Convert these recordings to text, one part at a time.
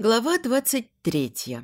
Глава 23.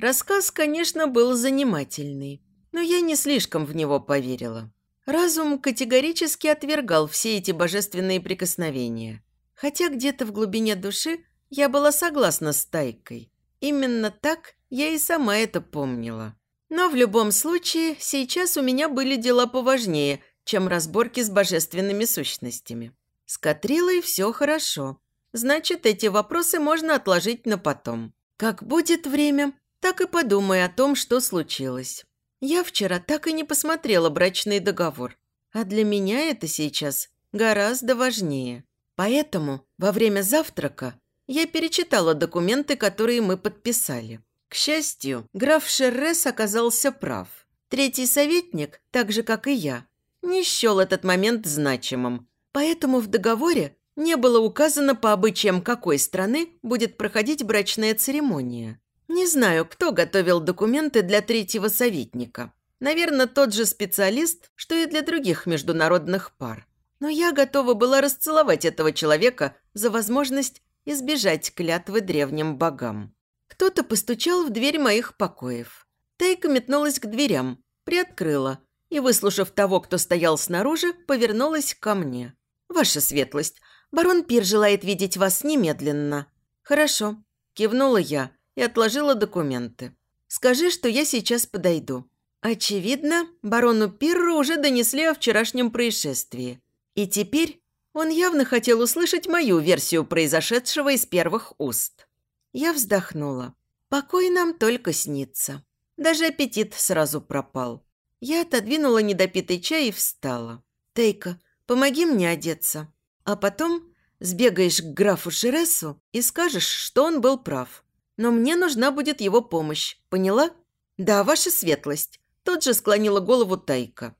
Рассказ, конечно, был занимательный, но я не слишком в него поверила. Разум категорически отвергал все эти божественные прикосновения. Хотя где-то в глубине души я была согласна с Тайкой. Именно так я и сама это помнила. Но в любом случае, сейчас у меня были дела поважнее, чем разборки с божественными сущностями. С Катрилой все хорошо. Значит, эти вопросы можно отложить на потом. Как будет время, так и подумай о том, что случилось. Я вчера так и не посмотрела брачный договор. А для меня это сейчас гораздо важнее. Поэтому во время завтрака я перечитала документы, которые мы подписали. К счастью, граф Шеррес оказался прав. Третий советник, так же, как и я, не счел этот момент значимым. Поэтому в договоре не было указано по обычаям какой страны будет проходить брачная церемония. Не знаю, кто готовил документы для третьего советника. Наверное, тот же специалист, что и для других международных пар. Но я готова была расцеловать этого человека за возможность избежать клятвы древним богам. Кто-то постучал в дверь моих покоев. Тайка метнулась к дверям, приоткрыла и, выслушав того, кто стоял снаружи, повернулась ко мне. «Ваша светлость, Барон Пир желает видеть вас немедленно». «Хорошо», – кивнула я и отложила документы. «Скажи, что я сейчас подойду». Очевидно, барону Пирру уже донесли о вчерашнем происшествии. И теперь он явно хотел услышать мою версию произошедшего из первых уст. Я вздохнула. Покой нам только снится. Даже аппетит сразу пропал. Я отодвинула недопитый чай и встала. «Тейка, помоги мне одеться». А потом сбегаешь к графу Шересу и скажешь, что он был прав. Но мне нужна будет его помощь, поняла? Да, ваша светлость. Тут же склонила голову Тайка.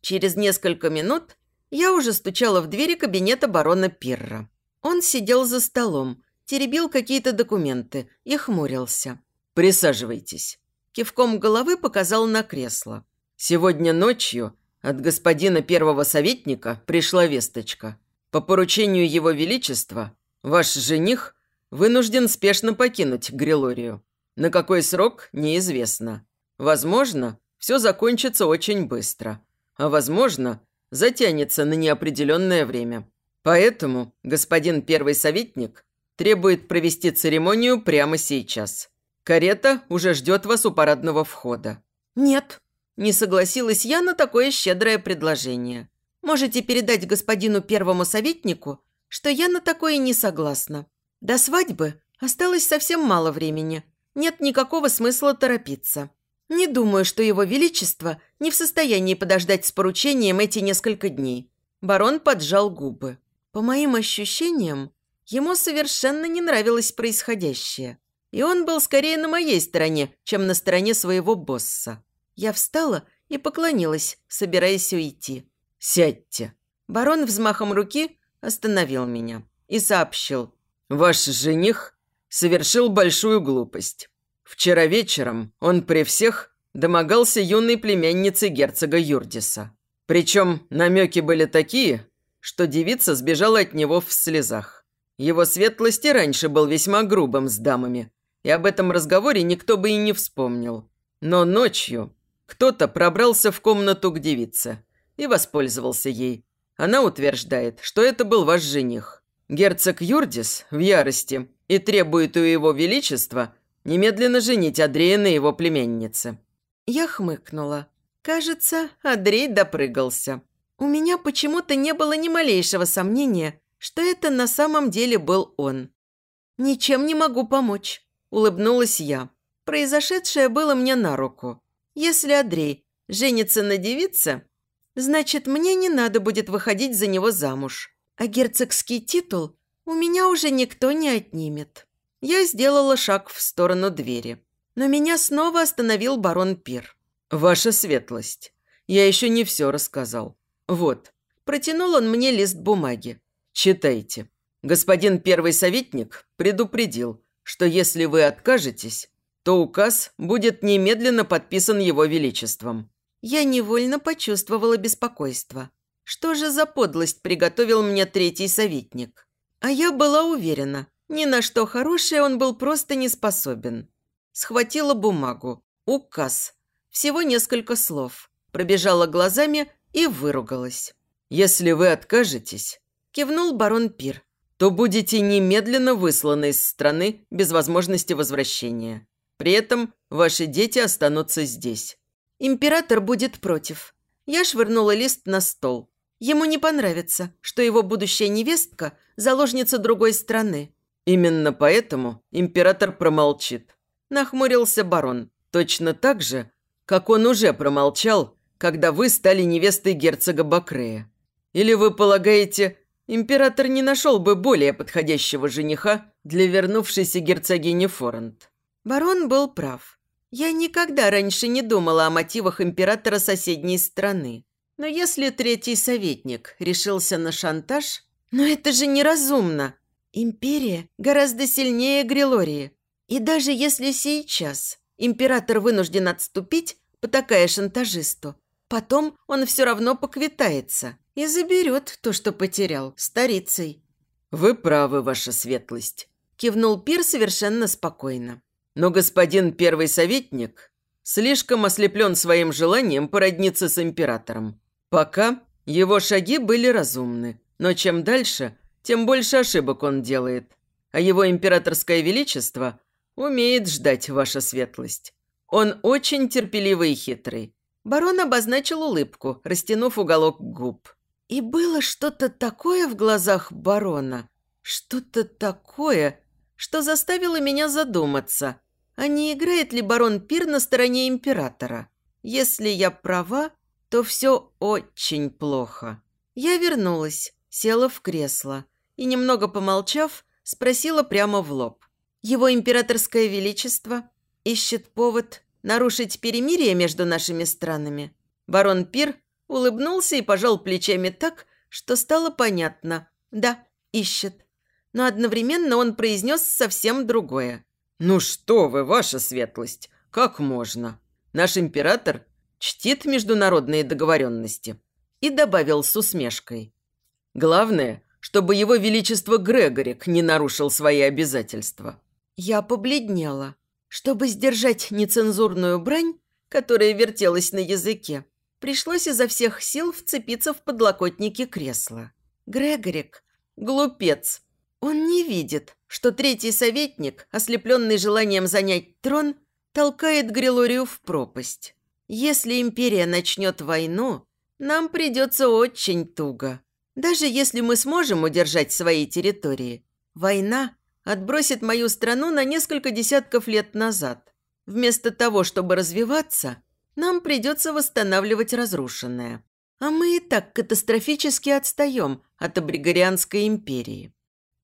Через несколько минут я уже стучала в двери кабинета барона Пирра. Он сидел за столом, теребил какие-то документы и хмурился. «Присаживайтесь». Кивком головы показал на кресло. «Сегодня ночью от господина первого советника пришла весточка. По поручению Его Величества, ваш жених вынужден спешно покинуть Грилорию. На какой срок – неизвестно. Возможно, все закончится очень быстро. А возможно, затянется на неопределенное время. Поэтому господин первый советник требует провести церемонию прямо сейчас. Карета уже ждет вас у парадного входа. «Нет», – не согласилась я на такое щедрое предложение. Можете передать господину первому советнику, что я на такое не согласна. До свадьбы осталось совсем мало времени. Нет никакого смысла торопиться. Не думаю, что его величество не в состоянии подождать с поручением эти несколько дней. Барон поджал губы. По моим ощущениям, ему совершенно не нравилось происходящее. И он был скорее на моей стороне, чем на стороне своего босса. Я встала и поклонилась, собираясь уйти. «Сядьте». Барон взмахом руки остановил меня и сообщил. «Ваш жених совершил большую глупость. Вчера вечером он при всех домогался юной племянницы герцога Юрдиса. Причем намеки были такие, что девица сбежала от него в слезах. Его светлость и раньше был весьма грубым с дамами, и об этом разговоре никто бы и не вспомнил. Но ночью кто-то пробрался в комнату к девице и воспользовался ей. Она утверждает, что это был ваш жених. Герцог Юрдис в ярости и требует у его величества немедленно женить Андрея на его племяннице». Я хмыкнула. Кажется, Андрей допрыгался. У меня почему-то не было ни малейшего сомнения, что это на самом деле был он. «Ничем не могу помочь», – улыбнулась я. Произошедшее было мне на руку. Если Андрей женится на девице, Значит, мне не надо будет выходить за него замуж. А герцогский титул у меня уже никто не отнимет. Я сделала шаг в сторону двери. Но меня снова остановил барон Пир. «Ваша светлость, я еще не все рассказал. Вот». Протянул он мне лист бумаги. «Читайте. Господин первый советник предупредил, что если вы откажетесь, то указ будет немедленно подписан его величеством я невольно почувствовала беспокойство. Что же за подлость приготовил мне третий советник? А я была уверена, Ни на что хорошее он был просто не способен. Схватила бумагу. Указ. Всего несколько слов. Пробежала глазами и выругалась. «Если вы откажетесь», – кивнул барон Пир, то будете немедленно высланы из страны без возможности возвращения. При этом ваши дети останутся здесь. Император будет против. Я швырнула лист на стол. Ему не понравится, что его будущая невестка – заложница другой страны. Именно поэтому император промолчит. Нахмурился барон. Точно так же, как он уже промолчал, когда вы стали невестой герцога Бакрея. Или вы полагаете, император не нашел бы более подходящего жениха для вернувшейся герцогини Форент? Барон был прав. Я никогда раньше не думала о мотивах императора соседней страны. Но если третий советник решился на шантаж, но это же неразумно. Империя гораздо сильнее Грилории. И даже если сейчас император вынужден отступить, потакая шантажисту, потом он все равно поквитается и заберет то, что потерял, старицей. «Вы правы, ваша светлость», – кивнул Пир совершенно спокойно. «Но господин первый советник слишком ослеплен своим желанием породниться с императором. Пока его шаги были разумны, но чем дальше, тем больше ошибок он делает. А его императорское величество умеет ждать ваша светлость. Он очень терпеливый и хитрый. Барон обозначил улыбку, растянув уголок губ. И было что-то такое в глазах барона, что-то такое, что заставило меня задуматься, а не играет ли барон Пир на стороне императора. Если я права, то все очень плохо. Я вернулась, села в кресло и, немного помолчав, спросила прямо в лоб. «Его императорское величество ищет повод нарушить перемирие между нашими странами?» Барон Пир улыбнулся и пожал плечами так, что стало понятно. «Да, ищет». Но одновременно он произнес совсем другое. «Ну что вы, ваша светлость, как можно? Наш император чтит международные договоренности». И добавил с усмешкой. «Главное, чтобы его величество Грегорик не нарушил свои обязательства». Я побледнела. Чтобы сдержать нецензурную брань, которая вертелась на языке, пришлось изо всех сил вцепиться в подлокотники кресла. Грегорик – глупец. Он не видит, что третий советник, ослепленный желанием занять трон, толкает Грилорию в пропасть. Если империя начнет войну, нам придется очень туго. Даже если мы сможем удержать свои территории, война отбросит мою страну на несколько десятков лет назад. Вместо того, чтобы развиваться, нам придется восстанавливать разрушенное. А мы и так катастрофически отстаем от Абригорианской империи.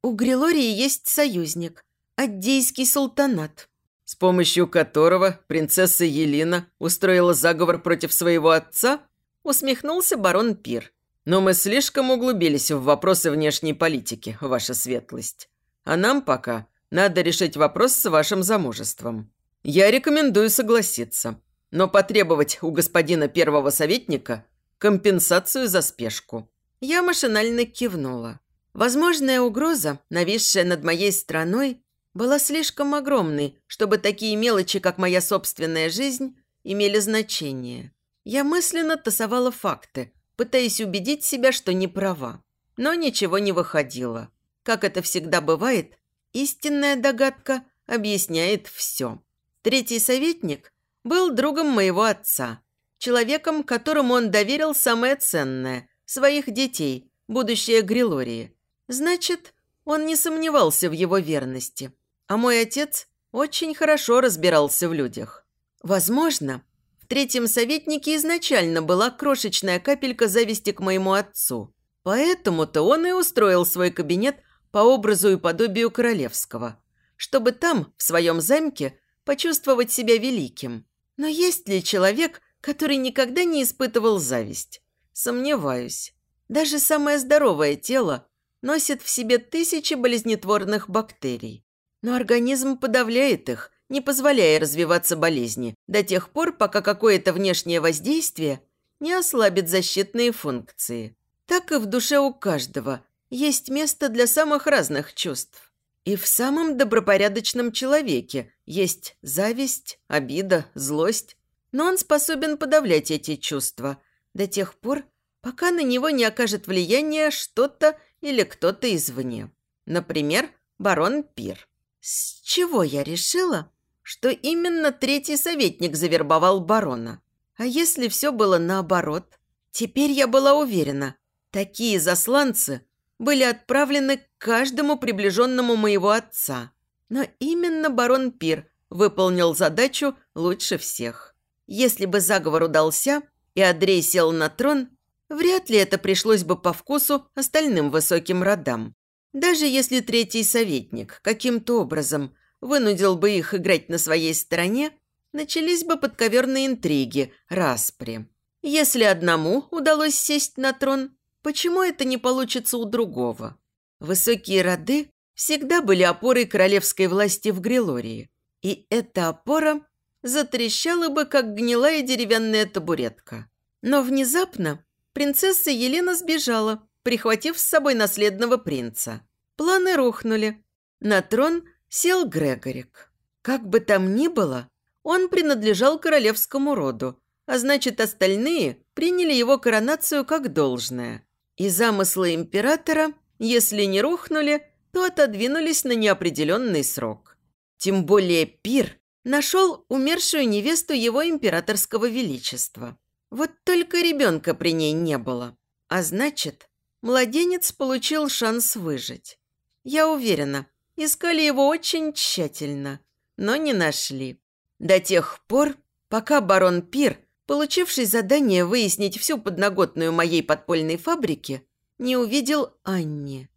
У Грилории есть союзник – Аддейский султанат, с помощью которого принцесса Елена устроила заговор против своего отца, усмехнулся барон Пир. Но мы слишком углубились в вопросы внешней политики, ваша светлость. А нам пока надо решить вопрос с вашим замужеством. Я рекомендую согласиться, но потребовать у господина первого советника компенсацию за спешку. Я машинально кивнула. Возможная угроза, нависшая над моей страной, была слишком огромной, чтобы такие мелочи, как моя собственная жизнь, имели значение. Я мысленно тасовала факты, пытаясь убедить себя, что не права. Но ничего не выходило. Как это всегда бывает, истинная догадка объясняет все. Третий советник был другом моего отца, человеком, которому он доверил самое ценное – своих детей, будущее Грилории. Значит, он не сомневался в его верности – а мой отец очень хорошо разбирался в людях. Возможно, в третьем советнике изначально была крошечная капелька зависти к моему отцу. Поэтому-то он и устроил свой кабинет по образу и подобию королевского, чтобы там, в своем замке, почувствовать себя великим. Но есть ли человек, который никогда не испытывал зависть? Сомневаюсь. Даже самое здоровое тело носит в себе тысячи болезнетворных бактерий. Но организм подавляет их, не позволяя развиваться болезни, до тех пор, пока какое-то внешнее воздействие не ослабит защитные функции. Так и в душе у каждого есть место для самых разных чувств. И в самом добропорядочном человеке есть зависть, обида, злость. Но он способен подавлять эти чувства до тех пор, пока на него не окажет влияние что-то или кто-то извне. Например, барон Пир. С чего я решила, что именно третий советник завербовал барона? А если все было наоборот? Теперь я была уверена, такие засланцы были отправлены к каждому приближенному моего отца. Но именно барон Пир выполнил задачу лучше всех. Если бы заговор удался, и Андрей сел на трон, вряд ли это пришлось бы по вкусу остальным высоким родам. Даже если третий советник каким-то образом вынудил бы их играть на своей стороне, начались бы подковерные интриги, распри. Если одному удалось сесть на трон, почему это не получится у другого? Высокие роды всегда были опорой королевской власти в Грилории, и эта опора затрещала бы, как гнилая деревянная табуретка. Но внезапно принцесса Елена сбежала, прихватив с собой наследного принца. Планы рухнули. На трон сел Грегорик. Как бы там ни было, он принадлежал королевскому роду, а значит, остальные приняли его коронацию как должное. И замыслы императора, если не рухнули, то отодвинулись на неопределенный срок. Тем более пир нашел умершую невесту его императорского величества. Вот только ребенка при ней не было. А значит, младенец получил шанс выжить. Я уверена, искали его очень тщательно, но не нашли. До тех пор, пока барон Пир, получивший задание выяснить всю подноготную моей подпольной фабрики, не увидел Анни.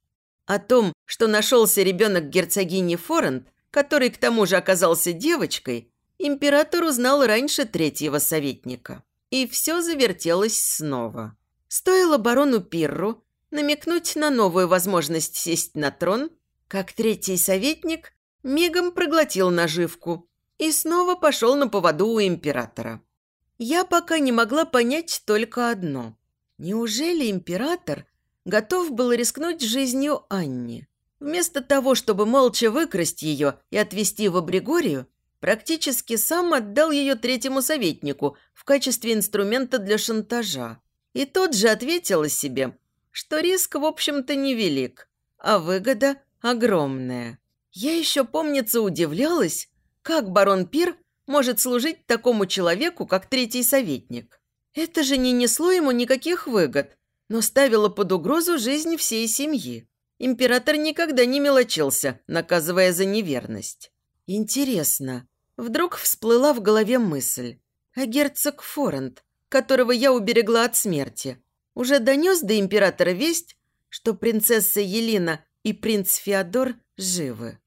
О том, что нашелся ребенок герцогини Форент, который к тому же оказался девочкой, император узнал раньше третьего советника. И все завертелось снова. Стоило барону Пирру намекнуть на новую возможность сесть на трон, как третий советник мигом проглотил наживку и снова пошел на поводу у императора. Я пока не могла понять только одно. Неужели император готов был рискнуть жизнью Анни? Вместо того, чтобы молча выкрасть ее и отвезти в Абригорию, практически сам отдал ее третьему советнику в качестве инструмента для шантажа. И тот же ответил себе, что риск, в общем-то, невелик, а выгода огромная. Я еще, помнится, удивлялась, как барон Пир может служить такому человеку, как третий советник. Это же не несло ему никаких выгод, но ставило под угрозу жизнь всей семьи. Император никогда не мелочился, наказывая за неверность. Интересно, вдруг всплыла в голове мысль. А герцог Форент, которого я уберегла от смерти, уже донес до императора весть, что принцесса Елена и принц Феодор живы.